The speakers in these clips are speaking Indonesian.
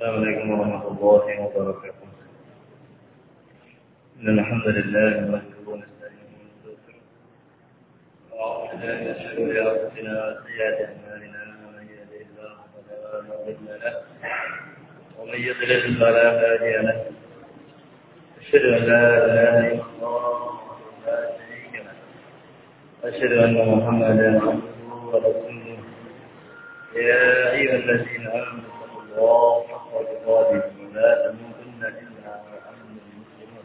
السلام عليكم ورحمة الله وبركاته. إن الحمد لله نحمده ونستعينه ونستغفره. ونعوذ بالله من شرور أنفسنا وسيئات أعمالنا. من يهده الله فلا مضل له ومن يضلل فلا هادي له. أشهد أن لا إله إلا الله لا شريك له. أشهد أن محمدا عبده ورسوله. يا أيها الذين آمنوا الله حق إلا وأنتم مسلمون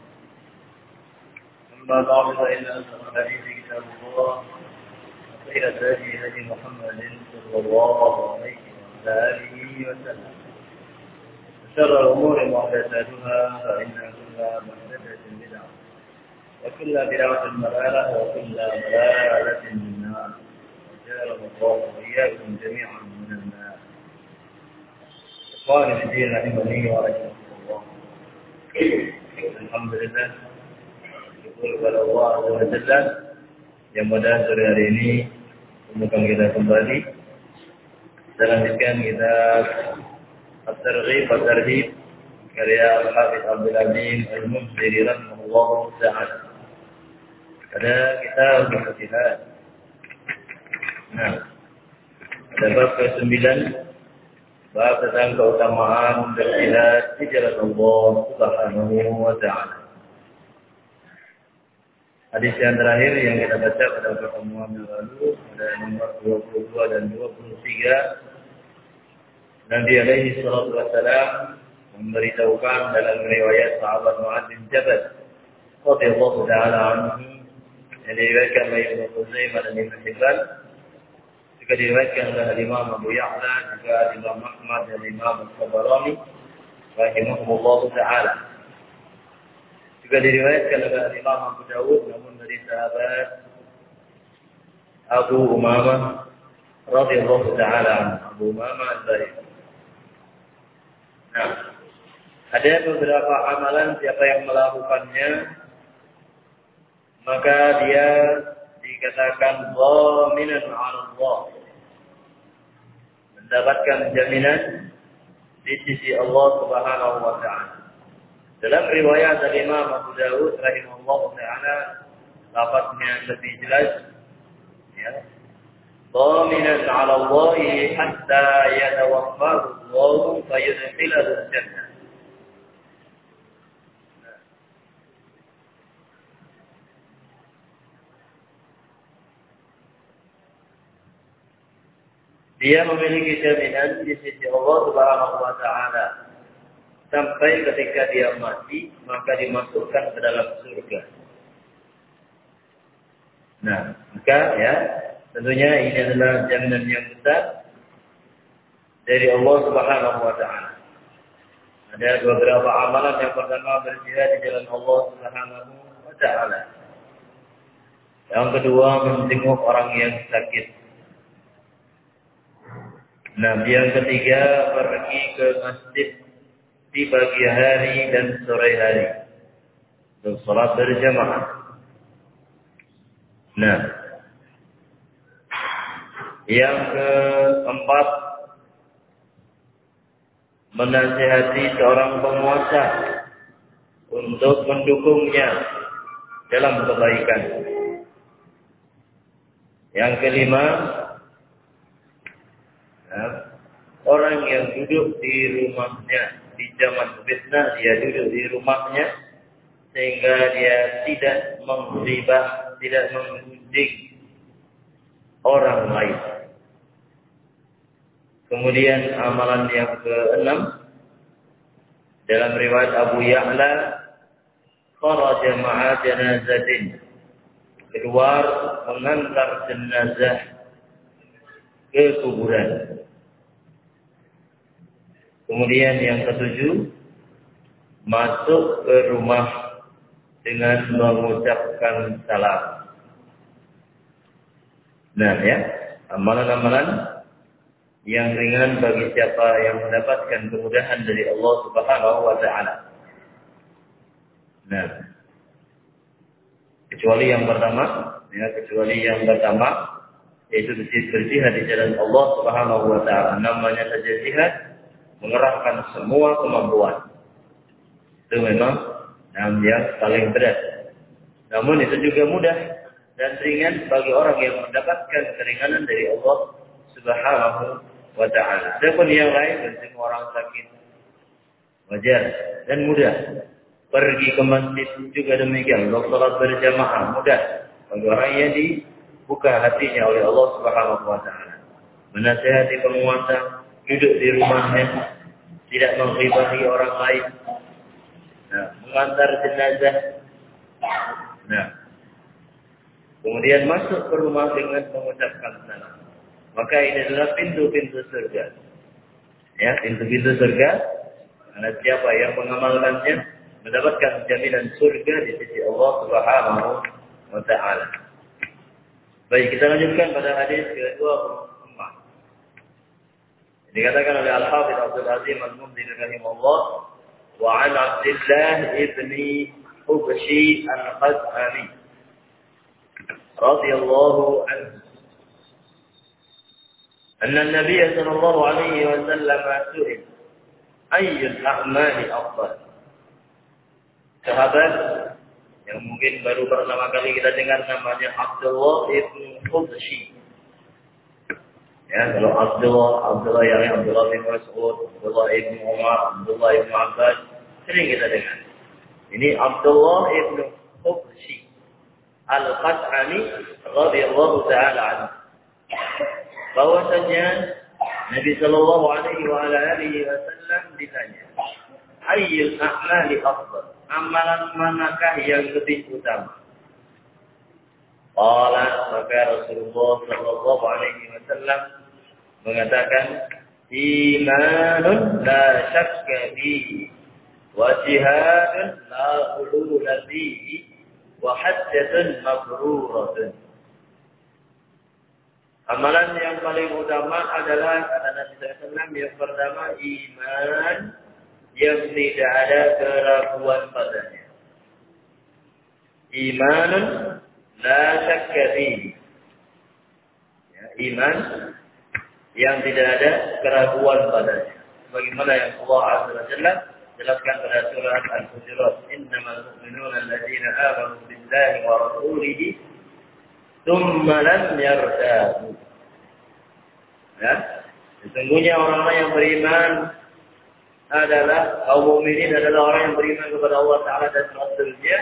أما بعد فإن أصدق الحديث كتاب الله وخير الهدي هدي محمد صلى الله عليه وعلى آله وسلم. وشر الأمور محدثاتها فإن كل محدثة بدعة وكل بدعة ضلالة وكل ضلالة في النار. وجعلنا الله وإياكم جميعا. إخواني في الدين رحمني ورحمكم الله الحمد لله syukur kepada Allah Azza wa Jalla yang pada sore hari ini menemukan kita kembali dalam sekian kita At-Targhib At-Tarhib karya Al-Hafiz Abdul Aziz Al-Mumsiri rahimahullah ta'ala pada kita berjihad nah ada bab ke-9 tentang keutamaan berjihad di jalan Allah Subhanahu wa taala. Hadis yang terakhir yang kita baca pada pertemuan yang lalu pada nomor 22 dan 23 Nabi alaihi salatu wassalam memberitahukan dalam riwayat sahabat Mu'ad bin Jabal radhiyallahu taala anhu yang diriwayatkan oleh Ibnu Khuzaimah dan Ibnu Hibban juga diriwayatkan oleh Imam Abu Ya'la juga Imam Ahmad dan Imam Al-Tabarani rahimahumullah taala juga diriwayatkan oleh Imam Abu Dawud namun dari sahabat Abu Umamah radhiyallahu taala Abu Umamah al-Bahili. Nah, ada beberapa amalan siapa yang melakukannya maka dia dikatakan dhaminan 'ala Allah. Mendapatkan jaminan di sisi Allah Subhanahu wa taala. Dalam riwayat dari Imam Abu Dawud rahimahullah taala lafaznya lebih jelas ya. Dhaminan 'ala Allah hatta yatawaffahu Allah fayudkhilahu al-jannah. Dia memiliki jaminan di sisi Allah Subhanahu wa taala sampai ketika dia mati maka dimasukkan ke dalam surga. Nah, maka ya tentunya ini adalah jaminan yang besar dari Allah Subhanahu wa taala. Ada beberapa amalan yang pertama berjihad di jalan Allah Subhanahu wa taala. Yang kedua menjenguk orang yang sakit. Nah, yang ketiga pergi ke masjid di pagi hari dan sore hari untuk salat berjamaah. Nah, yang keempat menasihati seorang penguasa untuk mendukungnya dalam kebaikan. Yang kelima, orang yang duduk di rumahnya di zaman fitnah dia duduk di rumahnya sehingga dia tidak menghibah, tidak mengunjing orang lain. Kemudian amalan yang keenam dalam riwayat Abu Ya'la kharaja ma'a janazatin keluar mengantar jenazah ke kuburan. Kemudian yang ketujuh, masuk ke rumah dengan mengucapkan salam. Nah ya, amalan-amalan yang ringan bagi siapa yang mendapatkan kemudahan dari Allah Subhanahu wa taala. Nah, kecuali yang pertama, ya kecuali yang pertama yaitu berjihad di jalan Allah Subhanahu wa taala. Namanya saja jihad mengerahkan semua kemampuan. Itu memang yang paling berat. Namun itu juga mudah dan ringan bagi orang yang mendapatkan keringanan dari Allah Subhanahu wa taala. Adapun yang lain dan orang sakit wajar dan mudah. Pergi ke masjid juga demikian. Untuk salat berjamaah mudah bagi orang yang dibuka hatinya oleh Allah Subhanahu wa taala. Menasihati penguasa, duduk di rumahnya, tidak menghibahi orang lain. Nah, mengantar jenazah. Nah, kemudian masuk ke rumah dengan mengucapkan salam. Maka ini adalah pintu-pintu surga. Ya, pintu-pintu surga. Karena siapa yang mengamalkannya mendapatkan jaminan surga di sisi Allah Subhanahu wa taala. Baik, kita lanjutkan pada hadis kedua Dikatakan oleh Al-Hafidh Abdul Azim Al-Mumdi rahimahullah wa an Abdullah ibni Ubshi Al-Qaz'ani radhiyallahu anhu أن النبي صلى الله عليه وسلم سئل أي الأعمال أفضل sahabat yang mungkin baru pertama kali kita dengar namanya Abdullah ibn Khudshi Ya, kalau Abdullah, Abdullah yang Abdullah bin Mas'ud, Abdullah ibn Umar, Abdullah ibn Abbas, sering kita dengar. Ini Abdullah ibn Khubshi Al-Qat'ani radhiyallahu taala anhu. Bahwasanya Nabi sallallahu alaihi wa alihi wasallam ditanya, "Ayyul a'mali afdal?" Amalan manakah yang lebih utama? Qala maka Rasulullah sallallahu alaihi wasallam mengatakan imanun la syakka fihi wa jihadun la ulula fihi wa hajjatun mabruratun Amalan yang paling utama adalah kata Nabi SAW yang pertama iman yang tidak ada keraguan padanya. Imanun la syakka ya, iman yang tidak ada keraguan padanya. Bagaimana yang Allah Azza wa Jalla jelaskan pada surat Al-Hujurat, "Innamal mu'minuna alladziina aamanu billahi wa rasulihi tsumma lam yartabu." Ya, sesungguhnya orang-orang yang beriman adalah kaum mukminin adalah orang yang beriman kepada Allah Taala dan Rasulnya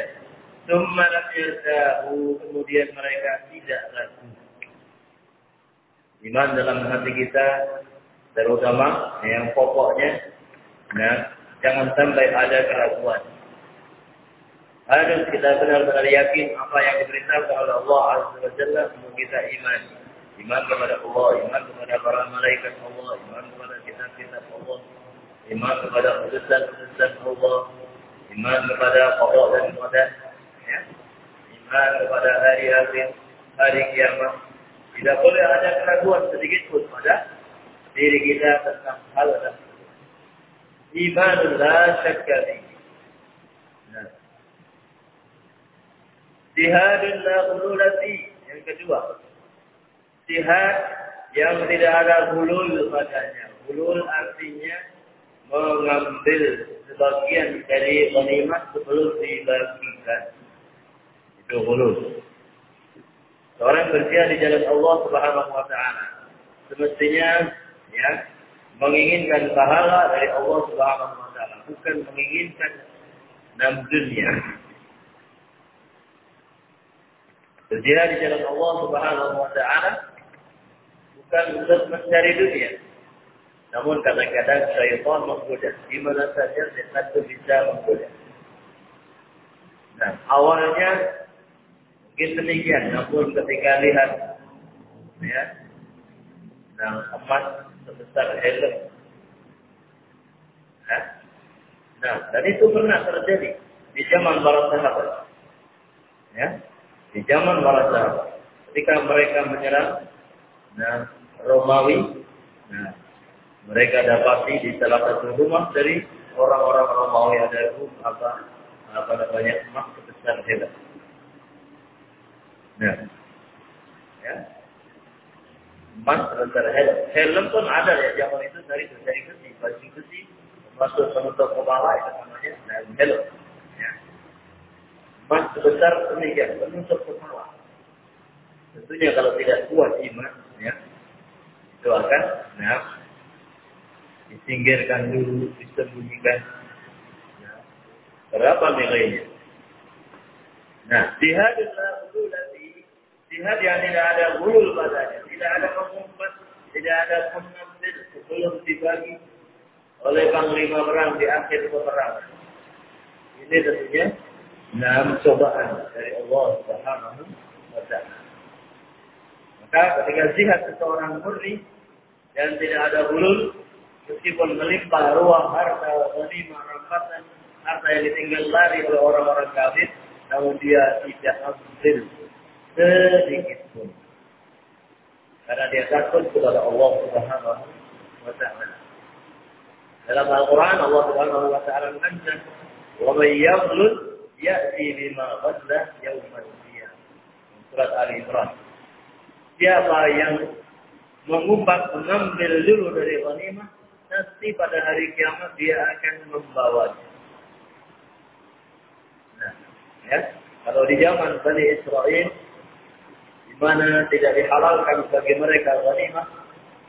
Thumma lam yartabu. Kemudian mereka tidak ragu. Iman dalam hati kita terutama yang pokoknya nah, jangan sampai ada keraguan. Harus kita benar-benar yakin apa yang diberitakan oleh Allah Azza wa Jalla untuk kita iman. Iman kepada Allah, iman kepada para malaikat Allah, iman kepada kitab-kitab Allah, iman kepada utusan-utusan Allah, iman kepada pokok dan qadar, ya. iman kepada hari akhir, hari kiamat. Tidak boleh ada keraguan sedikit pun pada diri kita tentang hal tersebut. Imanullah syakka Nah. Jihadun la Yang kedua. Jihad yang tidak ada hulul padanya. Hulul artinya mengambil sebagian dari ghanimah sebelum dibagikan. Itu hulul. Seorang berjihad di jalan Allah Subhanahu wa taala semestinya ya menginginkan pahala dari Allah Subhanahu wa taala, bukan menginginkan nam dunia. Berjihad di jalan Allah Subhanahu wa taala bukan untuk mencari dunia. Namun kadang-kadang syaitan menggoda. Di mana saja setan itu bisa menggoda. Nah, awalnya mungkin demikian. Namun ketika lihat ya, nah, emas sebesar helm. Ya. Nah, dan itu pernah terjadi di zaman para sahabat. Ya, di zaman para sahabat. Ketika mereka menyerang nah, Romawi, nah, mereka dapati di salah satu rumah dari orang-orang Romawi ada rumah apa apa namanya emas sebesar hebat. Nah, ya. sebesar helm. Pun ada ya zaman itu dari dari besi, baju besi masuk penutup kepala itu namanya helm. Ya. Emas sebesar demikian penutup kepala. Tentunya kalau tidak kuat iman, ya, itu akan nah, disingkirkan dulu, disembunyikan. Ya. Berapa nilainya? Nah, jihadullah lagi jihad yang tidak ada bulul padanya, tidak ada pengumpat, tidak ada pengambil sebelum dibagi oleh panglima perang di akhir peperangan. Ini tentunya enam cobaan dari Allah Subhanahu wa taala. Maka ketika jihad seseorang murni dan tidak ada bulul, meskipun melimpah ruang harta, ghanimah, rampasan, harta yang ditinggal lari oleh orang-orang kafir, namun dia tidak ambil sedikit pun. Karena dia takut kepada Allah Subhanahu wa taala. Dalam Al-Quran Allah Subhanahu wa taala mengatakan, "Wa may yaghlul ya'ti bima ghalla yawmal qiyamah." Surat Ali Imran. Siapa yang mengumpat mengambil dulu dari ghanimah, nanti pada hari kiamat dia akan membawanya. Ya. Kalau di zaman Bani Israel, di mana tidak dihalalkan bagi mereka ghanimah,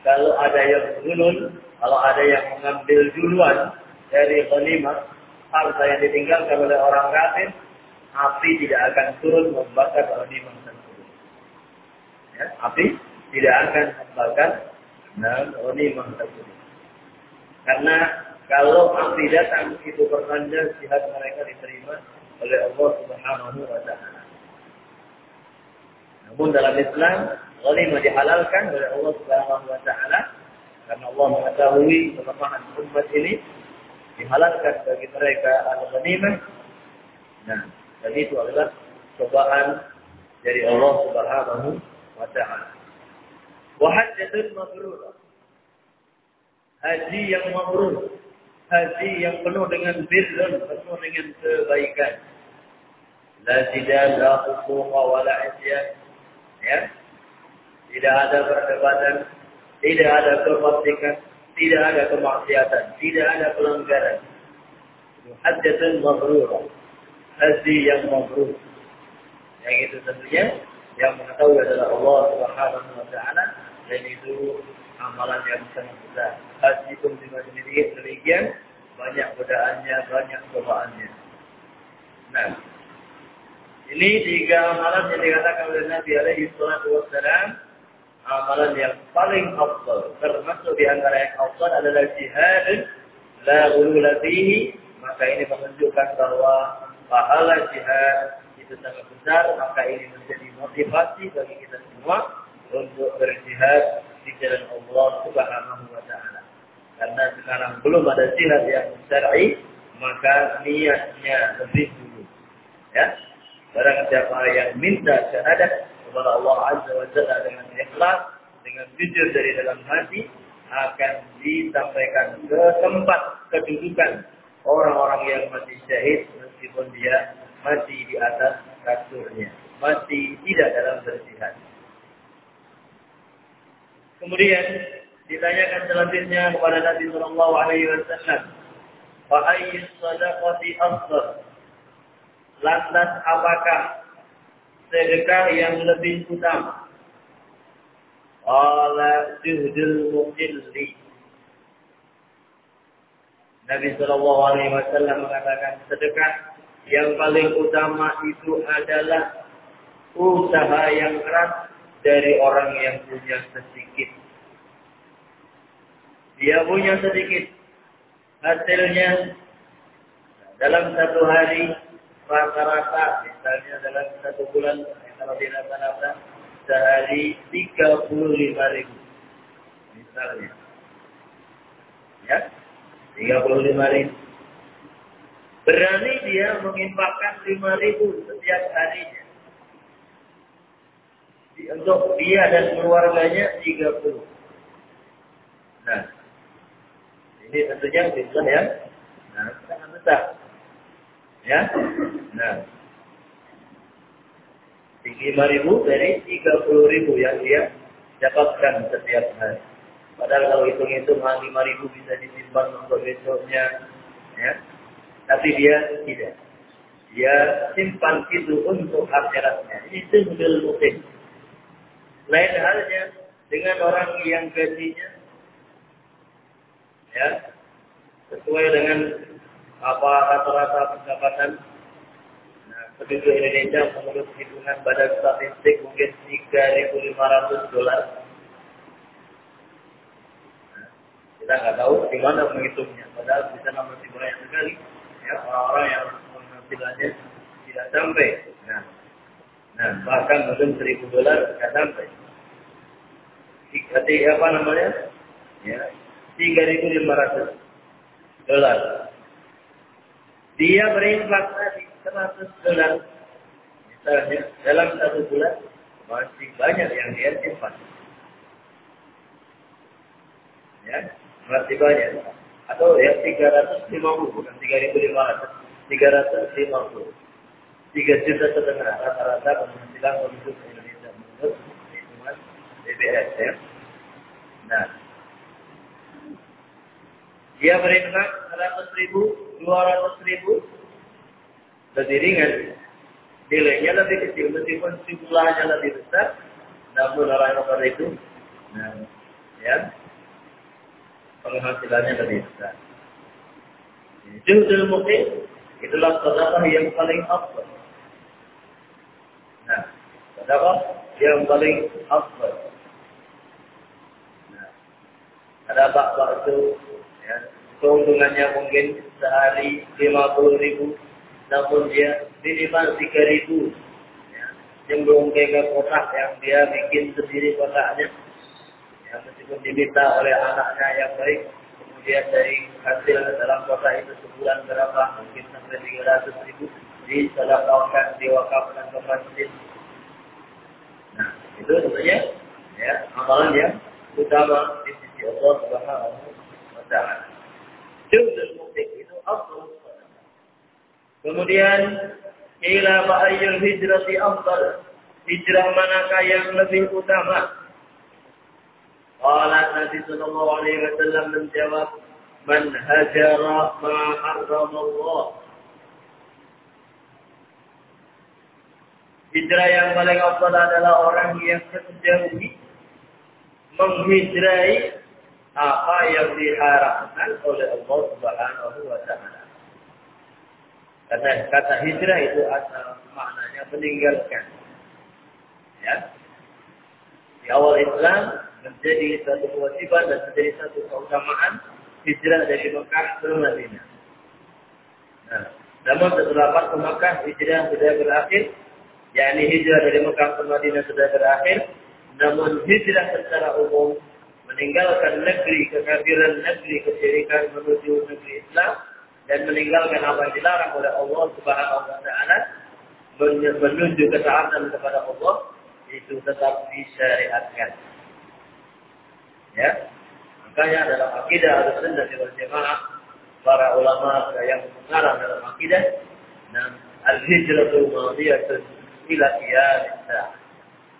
kalau ada yang zulul, kalau ada yang mengambil duluan dari ghanimah, harta yang ditinggalkan oleh orang kafir, api tidak akan turun membakar ghanimah tersebut. Ya, api tidak akan membakar ghanimah tersebut. Karena kalau api datang itu pertanda jihad mereka diterima oleh Allah Subhanahu wa taala. Namun dalam Islam, ghanimah dihalalkan oleh Allah Subhanahu wa taala karena Allah mengetahui kelemahan umat ini dihalalkan bagi mereka al-ghanimah. Nah, dan itu adalah cobaan dari Allah Subhanahu wa taala. Wa hajjatun mabrurah. Haji yang mabrur haji yang penuh dengan birrun, penuh dengan kebaikan. La tidak la usuqa wa. Ya. Tidak ada perdebatan, tidak ada kefasikan, tidak ada kemaksiatan, tidak ada pelanggaran. Hajjatan mabrurah. Haji yang mabrur. Yang itu tentunya yang mengetahui adalah Allah Subhanahu wa taala dan itu amalan yang sangat besar. Haji pun juga demikian, banyak godaannya, banyak cobaannya. Nah, ini tiga amalan yang dikatakan oleh Nabi alaihi salatu wassalam, amalan yang paling afdal. Termasuk di antara yang afdal adalah jihad la ghulula fihi, maka ini menunjukkan bahwa pahala jihad itu sangat besar, maka ini menjadi motivasi bagi kita semua untuk berjihad di jalan Allah Subhanahu wa taala. Karena sekarang belum ada jihad yang syar'i, maka niatnya lebih dulu. Ya. Barang siapa yang minta syahadat kepada Allah Azza wa Jalla dengan ikhlas, dengan jujur dari dalam hati, akan disampaikan ke tempat kedudukan orang-orang yang mati syahid meskipun dia mati di atas kasurnya, mati tidak dalam berjihad. Kemudian ditanyakan selanjutnya kepada Nabi Shallallahu Alaihi Wasallam, "Fa sadaqati afdal?" Lantas apakah sedekah yang lebih utama? Qala juhdul muqilli. Nabi Shallallahu Alaihi Wasallam mengatakan sedekah yang paling utama itu adalah usaha yang keras dari orang yang punya sedikit. Dia punya sedikit. Hasilnya dalam satu hari rata-rata misalnya dalam satu bulan kalau di rata-rata sehari 35 ribu misalnya ya 35 ribu berani dia mengimpakkan 5 ribu setiap harinya untuk dia dan keluarganya 30. Nah, ini tentunya bisa ya. Nah, sangat besar. Ya. Nah, 5 ribu dari 30 ribu yang dia dapatkan setiap hari. Padahal kalau hitung-hitung lima ribu bisa disimpan untuk besoknya, ya. Tapi dia tidak. Dia simpan itu untuk akhiratnya. Suhdul mutim. Lain halnya dengan orang yang gajinya ya sesuai dengan apa rata-rata pendapatan penduduk Indonesia menurut hitungan badan statistik mungkin 3.500 dolar. Nah, kita nggak tahu di mana menghitungnya, padahal di sana masih banyak sekali ya orang-orang yang penghasilannya tidak sampai. Nah, nah bahkan belum 1.000 dolar tidak sampai. Jadi apa namanya? Ya, 3.500 dolar. Dia berinfak tadi 100 dolar. Misalnya dalam satu bulan masih banyak yang dia simpan. Ya, masih banyak. Atau ya 350 bukan 3.500, 350. 3 juta setengah rata-rata penghasilan penduduk Indonesia menurut hitungan BPS ya. Nah, dia berinfak 100 ribu, 200 ribu, lebih ringan. Nilainya lebih kecil, meskipun jumlahnya lebih besar, namun orang-orang itu, nah, ya, penghasilannya lebih besar. Juhudul muqim, itulah sedekah yang paling afdal. Nah, sedekah yang paling afdal. Nah, ada bak-bak itu Ya. Keuntungannya mungkin sehari 50 ribu, namun dia minimal 3 ribu. Ya. Cenderung ke kotak yang dia bikin sendiri kotaknya. Ya, meskipun diminta oleh anaknya yang baik, kemudian dari hasil dalam kotak itu sebulan berapa, mungkin sampai 300 ribu, disedekahkan, diwakafkan ke masjid. Nah, itu sebenarnya ya amalan yang utama di sisi Allah Subhanahu ta'ala. Juzul mutik itu afdal Kemudian ila ma'ayyul hijrati afdal. Hijrah manakah yang lebih utama? Qala Nabi sallallahu alaihi wasallam menjawab, "Man hajara ma harrama Allah." Hijrah yang paling afdal adalah orang yang menjauhi menghijrai apa yang diharamkan oleh Allah Subhanahu wa taala. Kata kata hijrah itu asal maknanya meninggalkan. Ya. Di awal Islam menjadi satu kewajiban dan menjadi satu keutamaan hijrah dari Mekah ke Madinah. Nah, namun setelah ke Mekah hijrah sudah berakhir, yakni hijrah dari Mekah ke Madinah sudah berakhir, namun hijrah secara umum meninggalkan negeri kekafiran, negeri kesyirikan menuju negeri Islam dan meninggalkan apa yang dilarang oleh Allah Subhanahu wa taala menuju ketaatan kepada Allah itu tetap disyariatkan. Ya. Makanya dalam akidah Ahlussunnah wal Jamaah para ulama yang mengarang dalam akidah dan al-hijratu madiyatun ila qiyamah.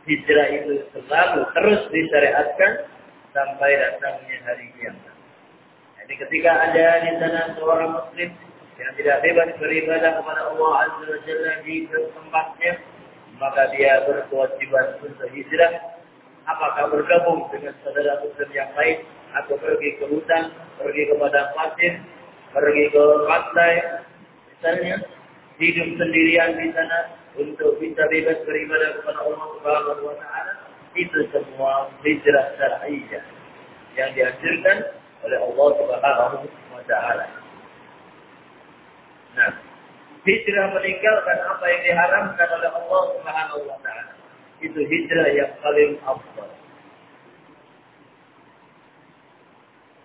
Hijrah itu selalu terus disyariatkan sampai datangnya hari kiamat. Jadi ketika ada di sana seorang muslim yang tidak bebas beribadah kepada Allah Azza wa Jalla di tempatnya, maka dia berkewajiban untuk hijrah. Apakah bergabung dengan saudara muslim yang lain atau pergi ke hutan, pergi ke padang pasir, pergi ke pantai, misalnya hidup sendirian di sana untuk bisa bebas beribadah kepada Allah Subhanahu wa taala itu semua hijrah syar'iyyah yang dihasilkan oleh Allah Subhanahu wa taala. Nah, hijrah meninggalkan apa yang diharamkan oleh Allah Subhanahu wa taala. Itu hijrah yang paling afdal.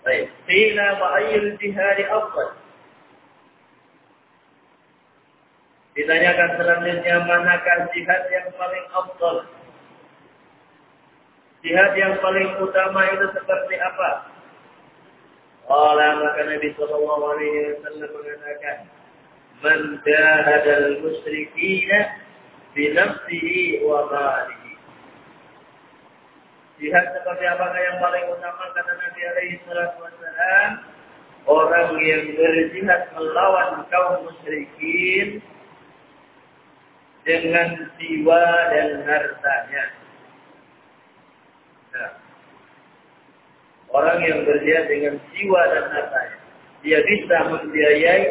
Baik, qila ma'ayyul jihad afdal. Ditanyakan selanjutnya manakah jihad yang paling afdal? Jihad yang paling utama itu seperti apa? Allah maka Nabi Sallallahu Alaihi Wasallam mengatakan, "Man jahadal musyrikina bi nafsihi wa malihi." Jihad seperti apakah yang paling utama kata Nabi alaihi salatu wassalam? Orang yang berjihad melawan kaum musyrikin dengan jiwa dan hartanya. Nah, orang yang berjihad dengan jiwa dan hartanya. Dia bisa membiayai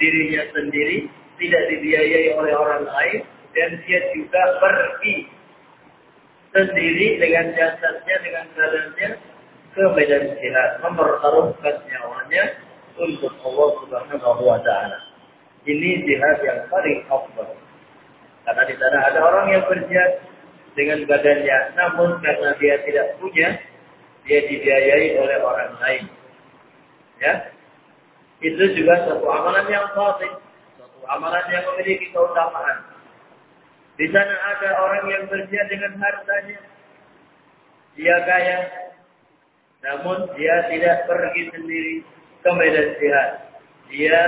dirinya sendiri, tidak dibiayai oleh orang lain, dan dia juga pergi sendiri dengan jasadnya, dengan badannya ke medan jihad, mempertaruhkan nyawanya untuk Allah Subhanahu wa taala. Ini jihad yang paling afdal. Karena di sana ada orang yang berjihad dengan badannya, namun karena dia tidak punya, dia dibiayai oleh orang lain. Ya, itu juga satu amalan yang fadil, satu amalan yang memiliki keutamaan. Di sana ada orang yang berjihad dengan hartanya. Dia kaya, namun dia tidak pergi sendiri ke medan jihad. Dia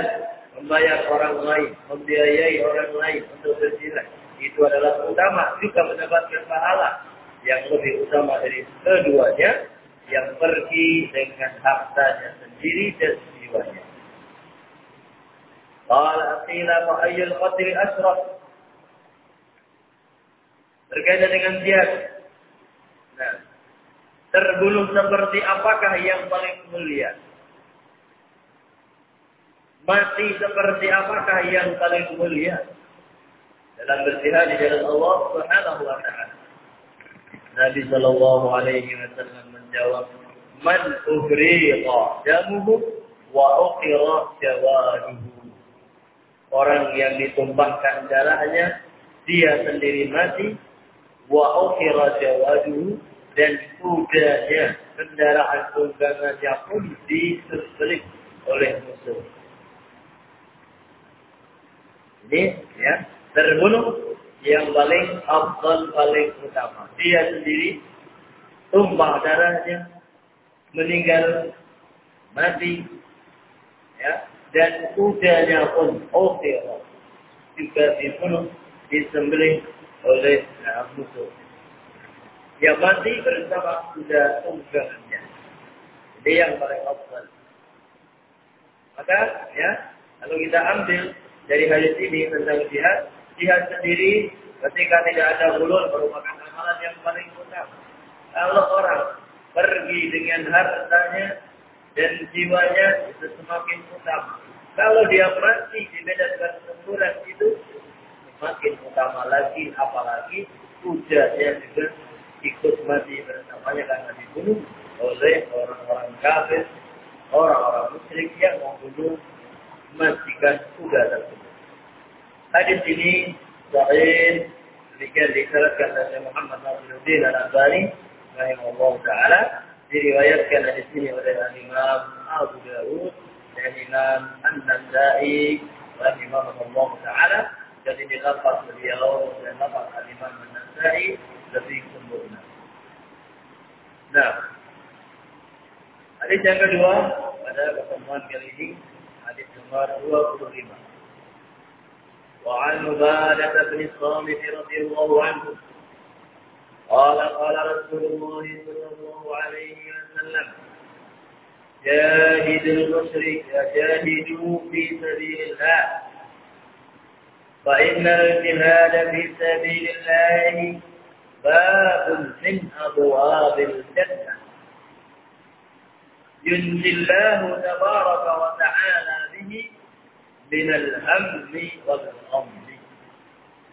membayar orang lain, membiayai orang lain untuk berjihad. Itu adalah utama juga mendapatkan pahala yang lebih utama dari keduanya yang pergi dengan hartanya sendiri dan jiwanya. Qala aqila fa ayyul qatri asraf berkaitan dengan jihad. Nah, terbunuh seperti apakah yang paling mulia? Mati seperti apakah yang paling mulia? Dalam berjihad di jalan Allah Subhanahu wa taala. Nabi sallallahu alaihi wasallam menjawab, "Man ufriqa damuhu wa uqira jawaduhu." Orang yang ditumpahkan darahnya, dia sendiri mati, wa ukhira jawadu dan kudanya kendaraan tunggangannya pun disembelih oleh musuh. Ini ya terbunuh yang paling afdal paling utama. Dia sendiri tumpah darahnya meninggal mati ya dan kudanya pun ukhira juga dibunuh disembelih oleh nah, musuh. Yang mati bersama kuda tunggangannya. Ini yang paling optimal. Maka ya, kalau kita ambil dari hadis ini tentang jihad, jihad sendiri ketika tidak ada ulul merupakan amalan yang paling utama. Kalau orang pergi dengan hartanya dan jiwanya itu semakin utama. Kalau dia mati di medan pertempuran itu makin utama lagi, apalagi kudanya juga ikut mati bersamanya karena dibunuh oleh orang-orang kafir, orang-orang musyrik yang membunuh matikan kuda tersebut. Hadis ini sahih disyaratkan oleh Muhammad Nasiruddin Al-Albani rahimahullah taala diriwayatkan hadis ini oleh Imam Abu Dawud dan Imam An-Nasai rahimahullah taala jadi di lapas beliau dan lapas Alimah Menasai lebih sempurna. Nah, hadis yang kedua pada pertemuan kali ini hadis nomor 25. وعن عبادة بن الصامت رضي الله عنه قال قال رسول الله صلى الله عليه وسلم جاهد المشرك جاهدوا في سبيل الله فإن الجهاد في سبيل الله باب من أبواب الجنة. ينجي الله تبارك وتعالى به من الهم والغم.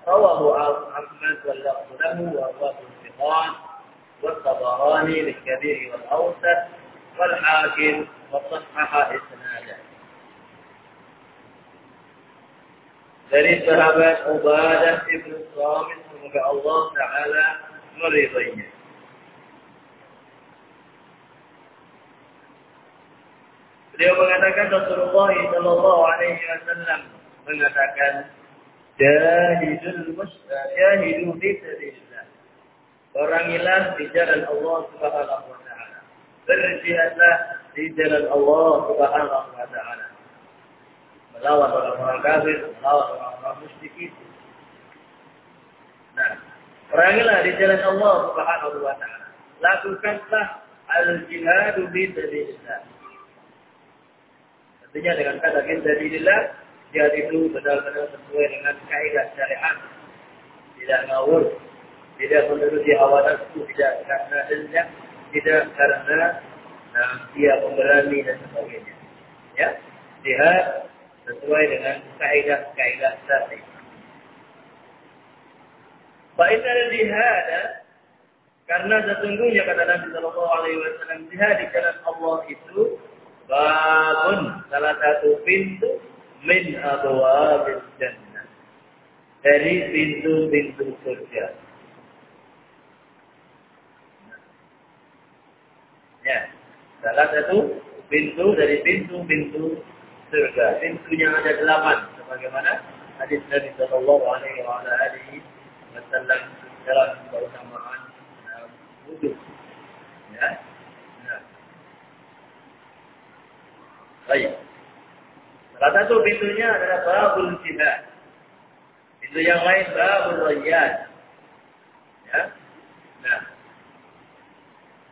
رواه أحمد واللفظ له ورواه الثقان والطبراني للكبير والأوسط والحاكم وصحح إسناده dari sahabat Ubadah ibn Samit semoga Allah Taala meridainya. Beliau mengatakan Rasulullah Shallallahu Alaihi Wasallam mengatakan jahidul muslim jahidu fi sabilillah. Perangilah di jalan Allah Subhanahu wa taala. Berjihadlah di jalan Allah Subhanahu wa taala melawan orang-orang kafir, melawan orang-orang musyrik Nah, perangilah di jalan Allah Subhanahu wa taala. lakukanlah al-jihadu bi sabilillah. Tentunya dengan kata bi sabilillah, jihad itu benar-benar sesuai dengan kaidah syariat. Tidak ngawur, tidak menuruti hawa nafsu, tidak karena dendam, tidak karena nah, dia pemberani dan sebagainya. Ya, jihad sesuai dengan kaidah-kaidah syariat. Fa'inna jihad karena sesungguhnya kata Nabi Shallallahu Alaihi Wasallam jihad di jalan Allah itu babun salah satu pintu min abwabil jannah dari pintu-pintu surga. Ya, salah satu pintu dari pintu-pintu surga. Pintunya ada delapan, sebagaimana hadis Nabi Shallallahu Alaihi Wasallam dalam keutamaan wudhu. Ya. Nah. Baik. Salah satu pintunya adalah babul jihad. Pintu yang lain babul rayyan. Ya. Nah.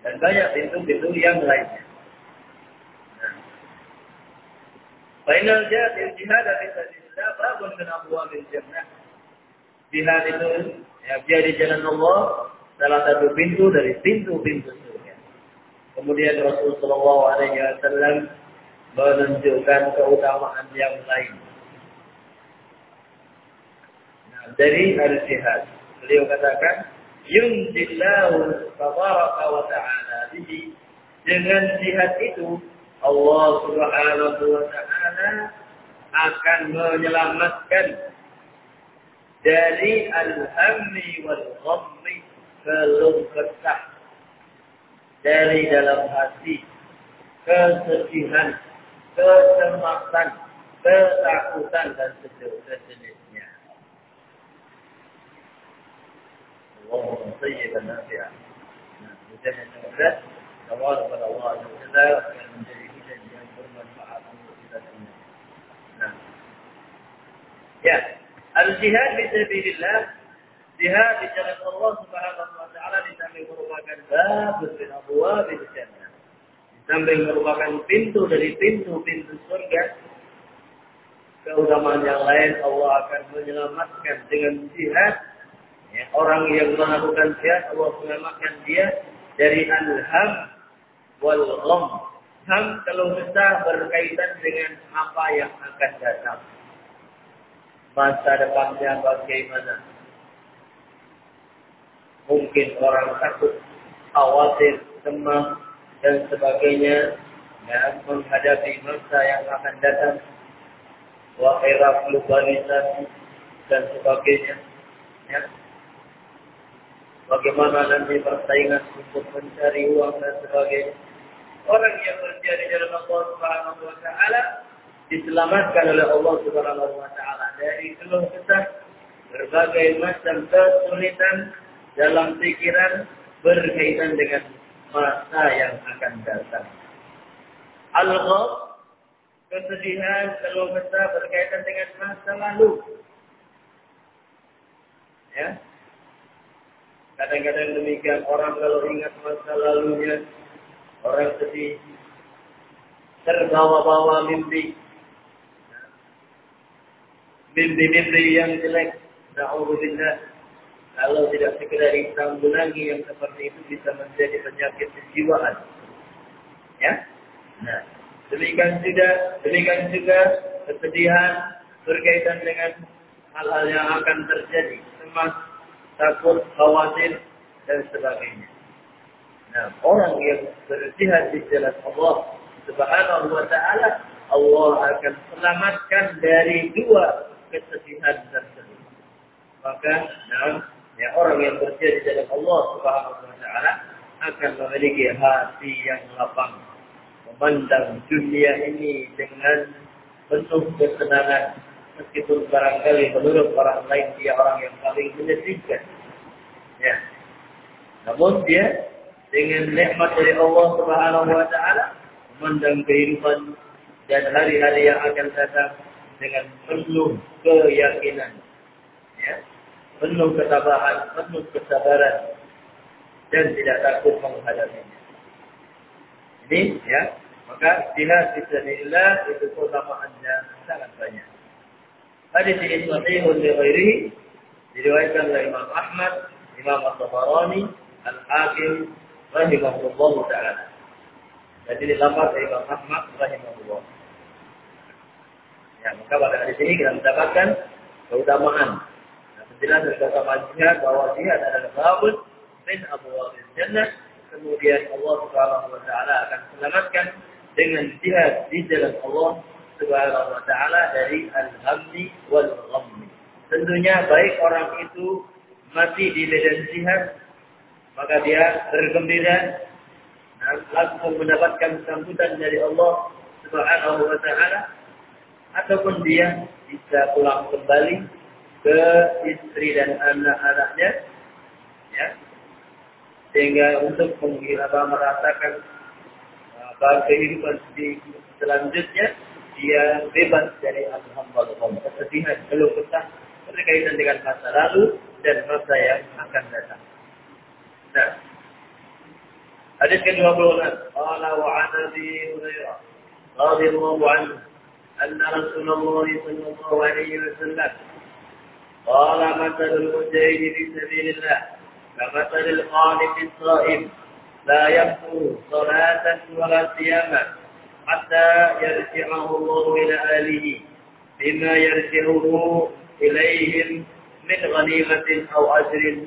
Dan banyak pintu-pintu yang lainnya. Final jihad jihad fi sabilillah babun min abwabil jannah. Jihad itu ya dia di jalan Allah salah satu pintu dari pintu-pintu surga. Kemudian Rasulullah SAW menunjukkan keutamaan yang lain. Nah, dari al-jihad. Beliau katakan, Yunjillahu tabaraka wa ta'ala. Jadi, dengan jihad itu, Allah subhanahu wa ta'ala akan menyelamatkan dari al-hammi wal ghammi keluh kesah dari dalam hati, kesedihan, kecemasan, ketakutan dan sejenisnya. Ya, al-jihad fi sabilillah Jihad di jalan Allah Subhanahu wa taala di samping merupakan bab min abwabil jannah. Di samping merupakan pintu dari pintu-pintu surga. Keutamaan yang lain Allah akan menyelamatkan dengan jihad. Ya, orang yang melakukan jihad Allah menyelamatkan dia dari al-ham wal gham. Ham kalau besar berkaitan dengan apa yang akan datang. Masa depannya bagaimana? mungkin orang takut, khawatir, cemas, dan sebagainya dan menghadapi masa yang akan datang wa era globalisasi dan sebagainya ya bagaimana nanti persaingan untuk mencari uang dan sebagainya orang yang berjaya di jalan Allah Subhanahu wa taala diselamatkan oleh Allah Subhanahu wa taala dari keluh kesah berbagai macam kesulitan dalam pikiran berkaitan dengan masa yang akan datang. Al-ghab, kesedihan kalau besar berkaitan dengan masa lalu. Ya. Kadang-kadang demikian orang kalau ingat masa lalunya, orang sedih, terbawa-bawa mimpi. Mimpi-mimpi yang jelek. Na'udzubillah kalau tidak segera ditanggulangi yang seperti itu bisa menjadi penyakit kejiwaan. Ya. Nah, demikian juga demikian juga kesedihan berkaitan dengan hal-hal yang akan terjadi, cemas, takut, khawatir dan sebagainya. Nah, orang yang berjihad di jalan Allah Subhanahu wa taala, Allah akan selamatkan dari dua kesedihan tersebut. Maka, nah, ya orang yang berjaya di jalan Allah Subhanahu wa taala akan memiliki hati yang lapang memandang dunia ini dengan penuh kesenangan meskipun barangkali menurut orang lain dia orang yang paling menyedihkan ya namun dia dengan nikmat dari Allah Subhanahu wa taala memandang kehidupan dan hari-hari yang akan datang dengan penuh keyakinan ya penuh ketabahan, penuh kesabaran. dan tidak takut menghadapinya. Ini ya, maka jihad fisabilillah itu keutamaannya sangat banyak. Hadis ini sahihun li ghairihi diriwayatkan oleh Imam Ahmad, Imam At-Tabarani, Al-Hakim rahimahullah taala. Jadi dilapar oleh Imam Ahmad rahimahullah. Ya, maka pada hadis ini kita mendapatkan keutamaan. Nah, penjelasan keutamaan jihad bahwa jihad adalah babun min abwabil jannah. Kemudian Allah Subhanahu wa taala akan selamatkan dengan jihad di jalan Allah Subhanahu wa taala dari al-hammi wal ghammi. Tentunya baik orang itu mati di medan jihad maka dia bergembira dan langsung mendapatkan sambutan dari Allah Subhanahu wa taala ataupun dia bisa pulang kembali ke istri dan anak-anaknya ya sehingga untuk merasakan bahwa kehidupan di selanjutnya dia bebas dari al-hambal kesedihan, keluh kesah berkaitan dengan masa lalu dan masa yang akan datang. Nah, hadis ke-26, qala wa an Abi Hurairah radhiyallahu anhu anna Rasulullah sallallahu alaihi wasallam qala matal al-mujahid fi sabilillah kamatal qanit as-sa'im la yaqulu salatan wa la siyamah حتى يرجعه الله إلى أهله بما يرجعه إليهم من غنيمة أو أجر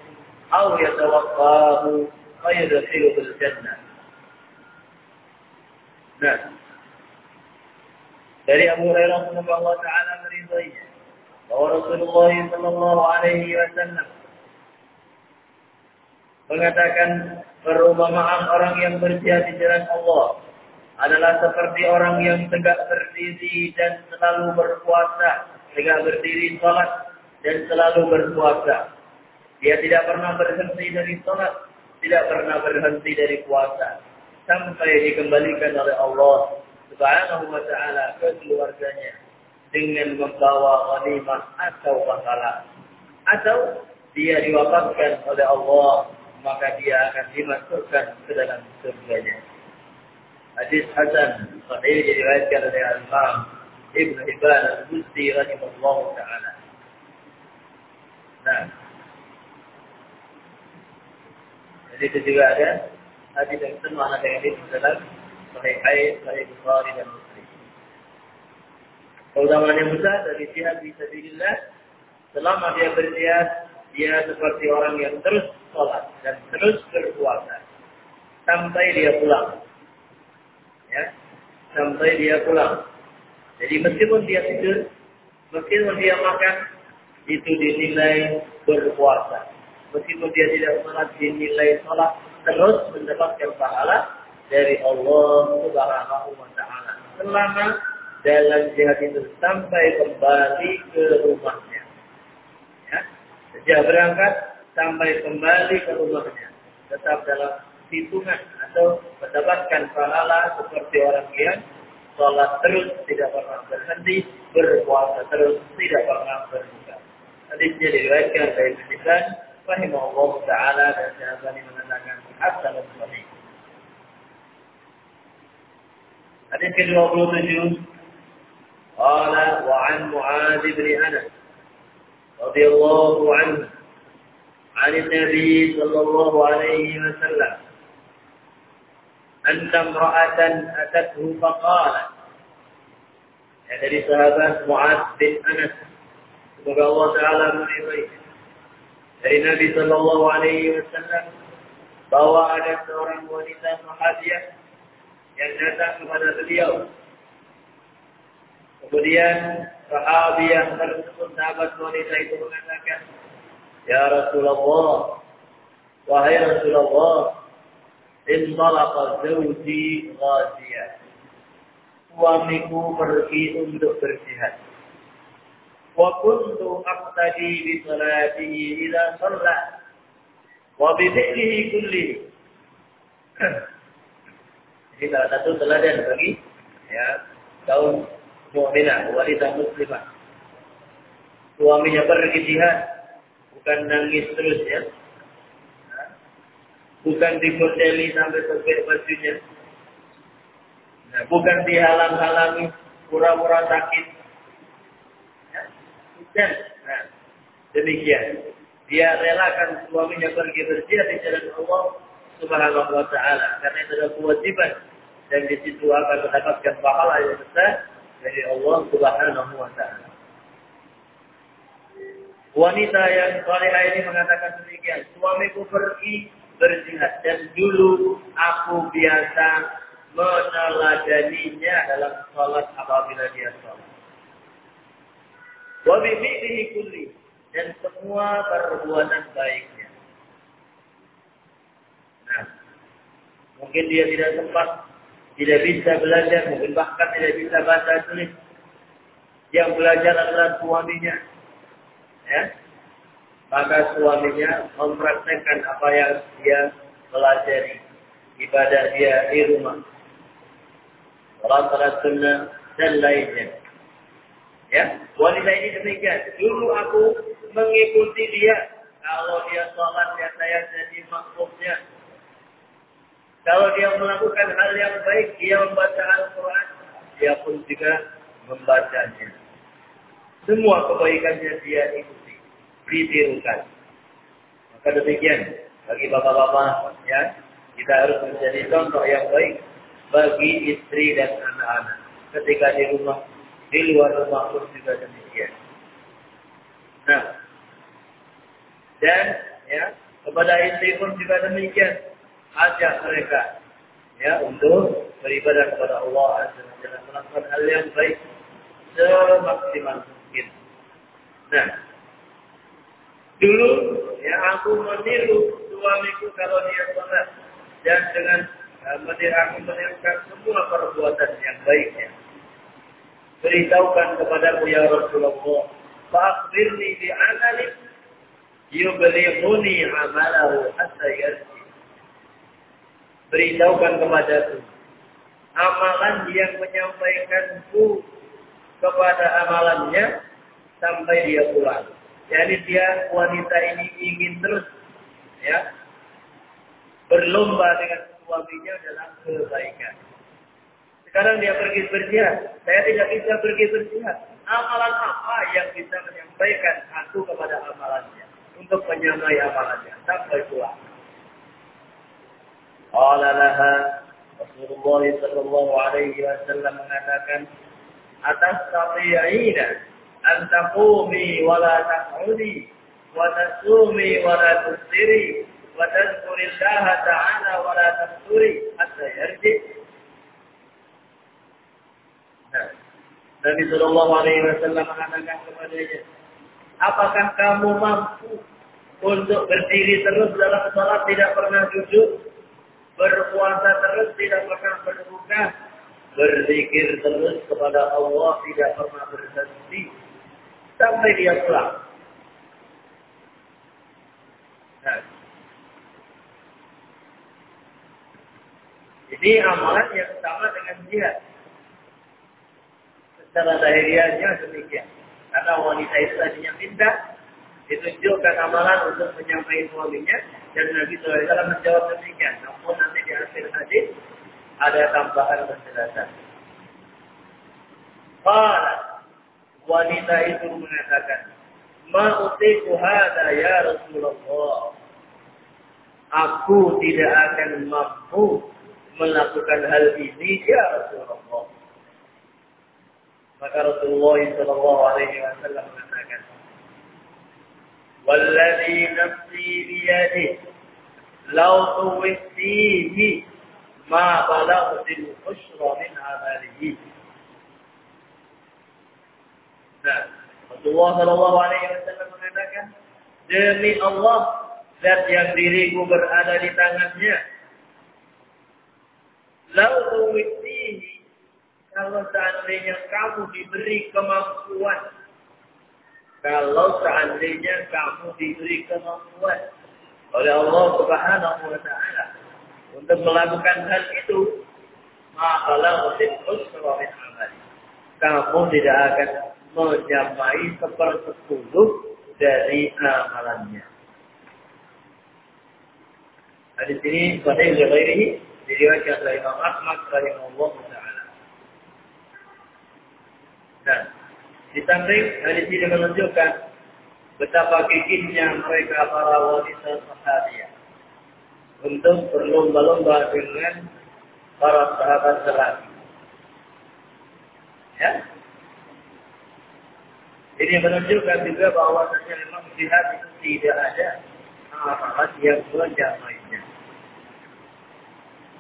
أو يتوقاه فيدخله الجنة Nah, dari Abu Hurairah semoga Allah Taala meridainya bahwa Rasulullah Sallallahu Alaihi Wasallam mengatakan perumpamaan orang yang berjihad di jalan Allah adalah seperti orang yang tegak berdiri dan selalu berpuasa, tegak berdiri sholat dan selalu berpuasa. Dia tidak pernah berhenti dari sholat, tidak pernah berhenti dari puasa, sampai dikembalikan oleh Allah Subhanahu wa taala ke keluarganya dengan membawa ghanimah atau pahala. Atau dia diwafatkan oleh Allah maka dia akan dimasukkan ke dalam surganya. Hadis Hasan sahih diriwayatkan oleh Imam Ibn Hibban Al-Busti rahimahullah taala. Nah, jadi itu juga ada hadis yang sama dengan ini dalam Sahih Sahih Bukhari dan Muslim. Keutamaan yang besar dari jihad di sabilillah selama dia berjihad dia seperti orang yang terus sholat dan terus berpuasa sampai dia pulang. Ya, sampai dia pulang. Jadi meskipun dia tidur, meskipun dia makan, itu dinilai berpuasa. Meskipun dia tidak sholat, dinilai sholat terus mendapatkan pahala dari Allah Subhanahu wa taala. Selama dalam jihad itu sampai kembali ke rumahnya. Ya. Sejak berangkat sampai kembali ke rumahnya. Tetap dalam hitungan atau mendapatkan pahala seperti orang yang sholat terus tidak pernah berhenti, berpuasa terus tidak pernah berbuka. Hadisnya diriwayatkan dari Ibn rahimahullah taala dan Syahbani mengatakan hasan sahih. Hadis ke-27 Qala wa an Mu'adz bin Anas radhiyallahu anhu عن النبي صلى الله عليه وسلم أن امرأة أتته فقالت ya dari sahabat Mu'ad bin Anas semoga Allah Ta'ala meridai dari Nabi Sallallahu Alaihi Wasallam bahwa ada seorang wanita sahabiah yang datang kepada beliau kemudian sahabiah tersebut sahabat wanita itu mengatakan Ya Rasulullah, wahai Rasulullah, intalaqa zawji ghaziyah. Suamiku pergi untuk berjihad. Wa kuntu aqtadi bi salatihi idza shalla wa bi fi'lihi kullihi. Ini salah satu teladan bagi ya kaum mukminah, wanita muslimah. Suaminya pergi jihad, bukan nangis terus ya. Bukan dikondeli sampai sobek bajunya. Nah, bukan dihalang-halangi pura-pura sakit. Ya, bukan. Nah, demikian. Dia relakan suaminya pergi berjihad di jalan Allah Subhanahu wa taala karena itu adalah kewajiban dan di situ akan mendapatkan pahala yang besar dari Allah Subhanahu wa taala. Wanita yang salihah ini mengatakan demikian, suamiku pergi berjihad dan dulu aku biasa meneladaninya dalam sholat apabila dia sholat. Wa bi kulli dan semua perbuatan baiknya. Nah, mungkin dia tidak sempat, tidak bisa belajar, mungkin bahkan tidak bisa baca tulis. Yang belajar adalah suaminya. Ya, maka suaminya mempraktekkan apa yang dia pelajari. Ibadah dia di rumah. Salat sunnah dan lainnya. Ya wanita ini demikian. Dulu aku mengikuti dia. Kalau dia sholat ya saya jadi makhluknya kalau dia melakukan hal yang baik dia membaca Al-Quran dia pun juga membacanya. Semua kebaikannya dia ikuti ditirukan. Maka demikian bagi bapak-bapak ya kita harus menjadi contoh yang baik bagi istri dan anak-anak ketika di rumah di luar rumah pun juga demikian. Nah dan ya kepada istri pun juga demikian ajak mereka ya untuk beribadah kepada Allah wa melakukan hal yang baik semaksimal mungkin. Nah, Dulu ya aku meniru suamiku kalau dia sholat dan dengan uh, meniru aku menirukan semua perbuatan yang baiknya. Beritahukan kepadaku ya Rasulullah, Fa'akhbirni bi amalik yublighuni amalahu hatta yarji. Beritahukan kepadaku amalan yang menyampaikanku kepada amalannya sampai dia pulang. Jadi dia wanita ini ingin terus ya berlomba dengan suaminya dalam kebaikan. Sekarang dia pergi berjihad. Saya tidak bisa pergi berjihad. Amalan apa yang bisa menyampaikan aku kepada amalannya? Untuk menyamai amalannya. Sampai pulang. Qala laha Rasulullah sallallahu alaihi wasallam mengatakan atas tabi'ina tusiri wa tadhkurillaha ta'ala wa la tafsuri hatta yarji. Nah, Nabi Sallallahu Alaihi Wasallam mengatakan kepadanya, apakah kamu mampu untuk berdiri terus dalam salat tidak pernah duduk, berpuasa terus tidak pernah berbuka, berzikir terus kepada Allah tidak pernah berhenti, sampai dia pulang. Nah. Jadi amalan yang sama dengan jihad. Secara lahiriahnya demikian. Karena wanita itu tadinya minta ditunjukkan amalan untuk menyampaikan suaminya dan Nabi SAW menjawab demikian. Namun nanti di akhir hadis ada tambahan penjelasan. Qala wanita itu mengatakan, Ma'utiku hada ya Rasulullah. Aku tidak akan mampu melakukan hal ini ya Rasulullah. Maka Rasulullah sallallahu alaihi wasallam mengatakan, "Walladzi nafsi biyadihi law tuwfihi ma balaghtil ushra min amalihi." Nah, Rasulullah Shallallahu Alaihi Wasallam mengatakan, demi Allah, zat yang diriku berada di tangannya. Lalu witihi, kalau seandainya kamu diberi kemampuan, kalau seandainya kamu diberi kemampuan oleh Allah Subhanahu wa taala untuk melakukan hal itu, maka la usra min amali. Kamu tidak akan menyamai sepersepuluh dari amalannya. Hadis ini sahih li ghairihi diriwayatkan oleh Imam Ahmad rahimahullah taala. Dan di samping hadis ini menunjukkan betapa gigihnya mereka para wanita sahabiah untuk berlomba-lomba dengan para sahabat lelaki. Ya. Ini menunjukkan juga bahwa memang jihad itu tidak ada amalan yang menjamainya.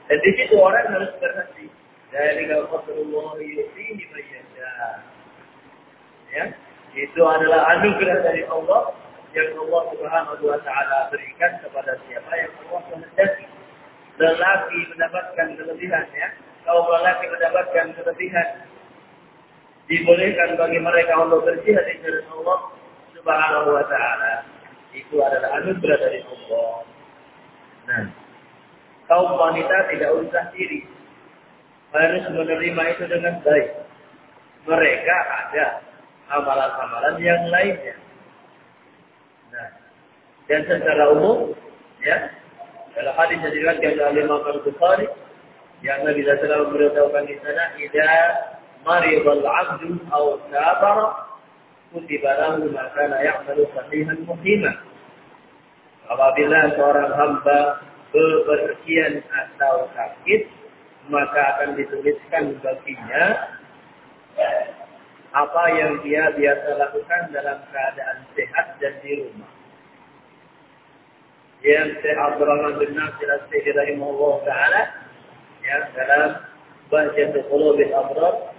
Dan di situ orang harus berhenti. Dari Rasulullah ini mayyasha. Ya, itu adalah anugerah dari Allah yang Allah Subhanahu wa taala berikan kepada siapa yang Allah kehendaki. Lelaki mendapatkan kelebihan ya, kaum lelaki mendapatkan kelebihan. Dibolehkan bagi mereka untuk berjihad di jalan Allah Subhanahu wa taala. Itu adalah anugerah dari Allah. Nah, kaum wanita tidak usah diri. Harus menerima itu dengan baik. Mereka ada amalan-amalan yang lainnya. Nah, dan secara umum, ya, dalam hadis yang diriwayatkan oleh Imam Al-Bukhari, yang Nabi SAW memberitahukan di sana, "Idza marida al-'abdu aw sabara, kutiba lahu ma kana ya'malu sahihan muhimah." Apabila seorang hamba bepergian atau sakit, maka akan dituliskan baginya apa yang dia biasa lakukan dalam keadaan sehat dan di rumah. Yang Syekh Abdurrahman bin Nasir As-Sidi rahimahullah ta'ala ya, dalam Bahjat Qulubil Abrar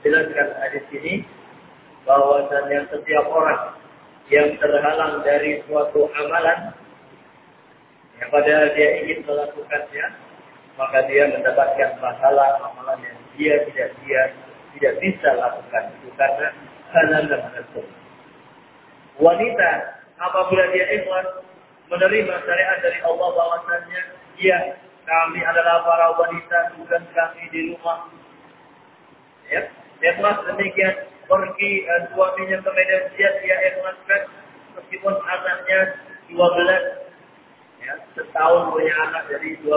menjelaskan hadis ini bahwasannya setiap orang yang terhalang dari suatu amalan yang padahal dia ingin melakukannya maka dia mendapatkan pahala amalan yang dia tidak dia tidak bisa lakukan itu karena halal dan menentu. Wanita apabila dia ikhlas menerima syariat dari Allah bahwasannya ya kami adalah para wanita bukan kami di rumah. Ya, ikhlas demikian pergi uh, suaminya ke medan jihad dia ikhlaskan meskipun anaknya 12 ya setahun punya anak dari 12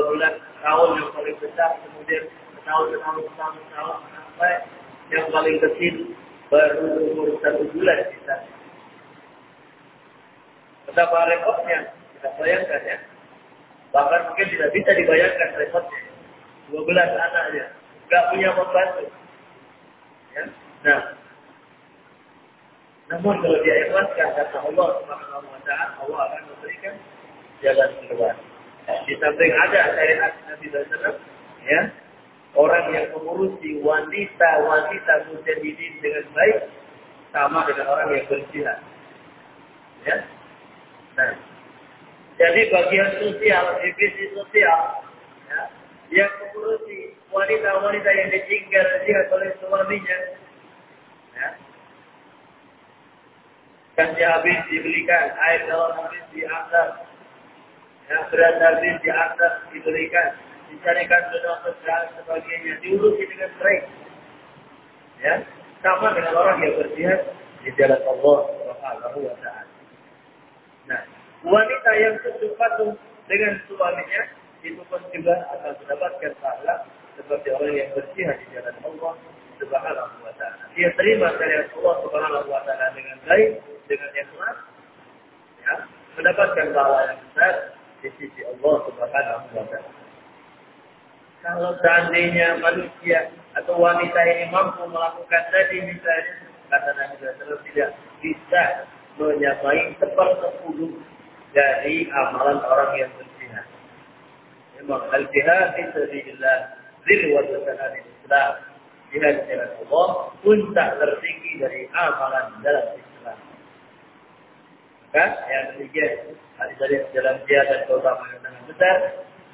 tahun yang paling besar kemudian setahun setahun setahun setahun sampai yang paling kecil baru umur satu bulan kita. Betapa repotnya, kita bayangkan ya. Bahkan mungkin tidak bisa dibayangkan repotnya. 12 anaknya, nggak punya pembantu. Ya. Nah, namun kalau dia ikhlaskan kata Allah Subhanahu wa taala, Allah akan memberikan jalan keluar. Di samping ada syariat Nabi SAW, ya, orang yang mengurusi wanita-wanita mujahidin dengan baik sama dengan orang yang berjihad. Ya. Nah, jadi bagian sosial, divisi sosial, ya, yang mengurusi wanita-wanita yang ditinggal jihad oleh suaminya, ya, kan habis dibelikan air dalam habis diantar, ya, berat habis diantar dibelikan, dicarikan donor dan sebagainya, diurusi dengan baik. Ya, sama dengan orang yang berjihad di jalan Allah Subhanahu wa taala. Nah, wanita yang patuh dengan suaminya juga akan mendapatkan pahala seperti orang yang berjihad di jalan Allah Subhanahu wa taala. Dia terima dari Allah Subhanahu wa taala dengan baik, dengan ikhlas, ya, mendapatkan pahala yang besar di sisi Allah Subhanahu wa taala. Kalau seandainya manusia atau wanita ini mampu melakukan tadi misalnya, kata Nabi SAW tidak bisa menyamai sepersepuluh dari amalan orang yang berjihad. Memang al-jihad itu sabilillah zirwatu sanadil Islam. Jihad jalan Allah pun tak tertinggi dari amalan dalam Islam. Maka yang ketiga, hadis dari dalam jihad dan keutamaan yang sangat besar,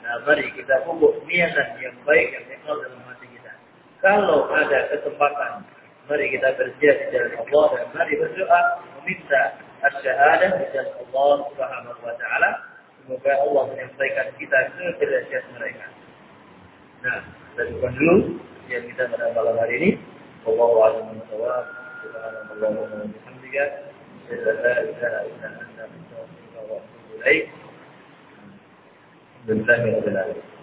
Nah, mari kita pupuk niatan yang baik yang ikhlas dalam hati kita. Kalau ada kesempatan, mari kita berjaya di jalan Allah dan mari berdoa meminta asyhadah di jalan Allah Subhanahu wa taala. Semoga Allah menyampaikan kita ke derajat mereka. Nah, bukan dulu yang kita pada malam hari ini. Wallahu a'lam bishawab. Subhanallah wa bihamdika. Asyhadu an la ilaha illa anta astaghfiruka wa atubu ilaik. Alhamdulillah alamin.